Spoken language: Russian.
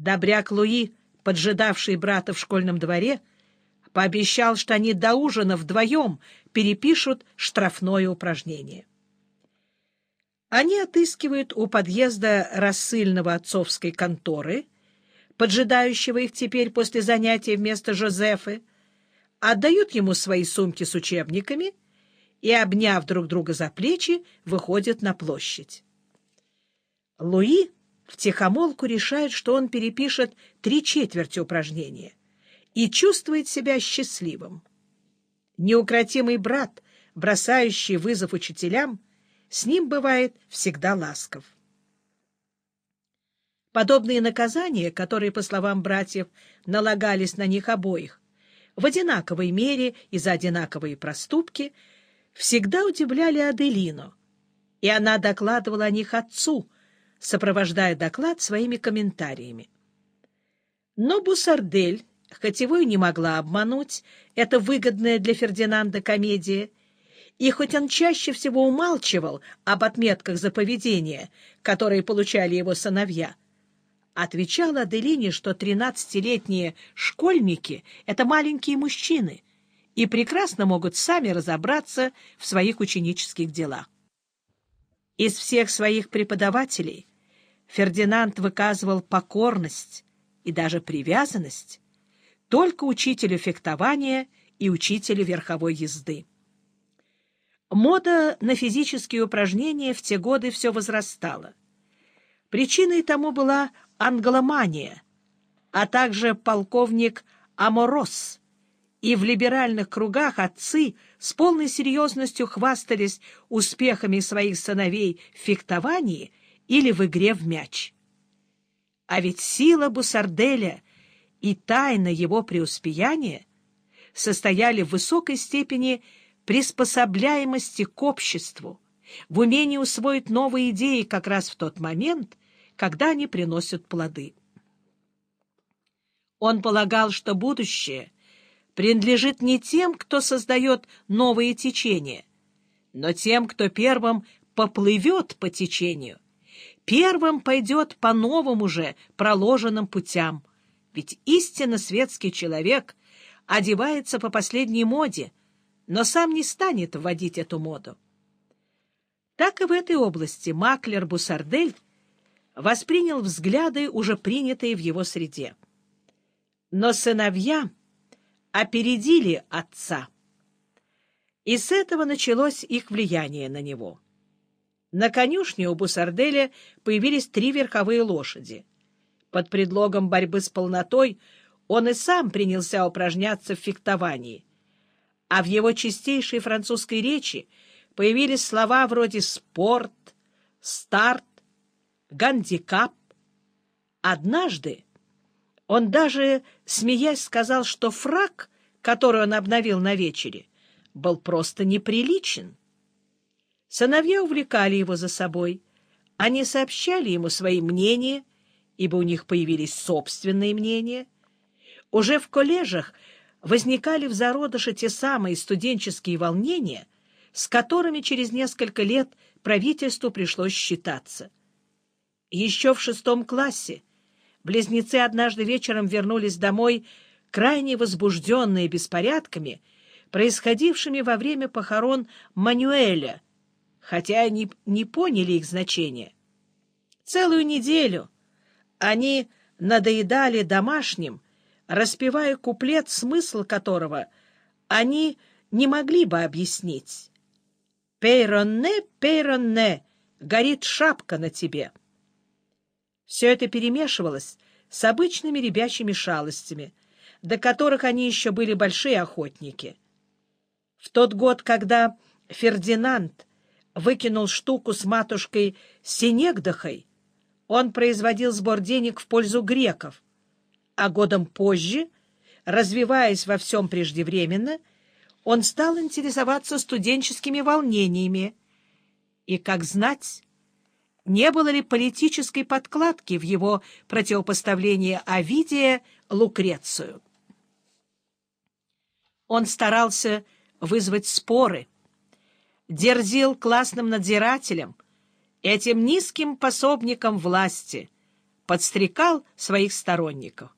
Добряк Луи, поджидавший брата в школьном дворе, пообещал, что они до ужина вдвоем перепишут штрафное упражнение. Они отыскивают у подъезда рассыльного отцовской конторы, поджидающего их теперь после занятий вместо Жозефы, отдают ему свои сумки с учебниками и, обняв друг друга за плечи, выходят на площадь. Луи втихомолку решает, что он перепишет три четверти упражнения и чувствует себя счастливым. Неукротимый брат, бросающий вызов учителям, с ним бывает всегда ласков. Подобные наказания, которые, по словам братьев, налагались на них обоих, в одинаковой мере и за одинаковые проступки, всегда удивляли Аделину, и она докладывала о них отцу, сопровождая доклад своими комментариями. Но Бусардель, хоть его и не могла обмануть, это выгодная для Фердинанда комедия, и хоть он чаще всего умалчивал об отметках за поведение, которые получали его сыновья, отвечал Аделине, что тринадцатилетние школьники — это маленькие мужчины и прекрасно могут сами разобраться в своих ученических делах. Из всех своих преподавателей Фердинанд выказывал покорность и даже привязанность только учителю фехтования и учителю верховой езды. Мода на физические упражнения в те годы все возрастала. Причиной тому была англомания, а также полковник Аморос, и в либеральных кругах отцы с полной серьезностью хвастались успехами своих сыновей в фехтовании или в игре в мяч. А ведь сила Бусарделя и тайна его преуспеяния состояли в высокой степени приспособляемости к обществу, в умении усвоить новые идеи как раз в тот момент, когда они приносят плоды. Он полагал, что будущее принадлежит не тем, кто создает новые течения, но тем, кто первым поплывет по течению, первым пойдет по новым уже проложенным путям, ведь истинно светский человек одевается по последней моде, но сам не станет вводить эту моду. Так и в этой области маклер Бусардель воспринял взгляды, уже принятые в его среде. Но сыновья опередили отца, и с этого началось их влияние на него. На конюшне у Бусарделя появились три верховые лошади. Под предлогом борьбы с полнотой он и сам принялся упражняться в фехтовании — а в его чистейшей французской речи появились слова вроде «спорт», «старт», «гандикап». Однажды он даже, смеясь, сказал, что фраг, который он обновил на вечере, был просто неприличен. Сыновья увлекали его за собой. Они сообщали ему свои мнения, ибо у них появились собственные мнения. Уже в коллежах возникали в зародыше те самые студенческие волнения, с которыми через несколько лет правительству пришлось считаться. Еще в шестом классе близнецы однажды вечером вернулись домой крайне возбужденные беспорядками, происходившими во время похорон Мануэля, хотя они не поняли их значения. Целую неделю они надоедали домашним, распевая куплет, смысл которого они не могли бы объяснить. «Пейронне, пейронне, горит шапка на тебе». Все это перемешивалось с обычными ребячими шалостями, до которых они еще были большие охотники. В тот год, когда Фердинанд выкинул штуку с матушкой Синегдахой, он производил сбор денег в пользу греков, а годом позже, развиваясь во всем преждевременно, он стал интересоваться студенческими волнениями. И, как знать, не было ли политической подкладки в его противопоставлении Овидия Лукрецию. Он старался вызвать споры, дерзил классным надзирателям, этим низким пособникам власти — подстрекал своих сторонников.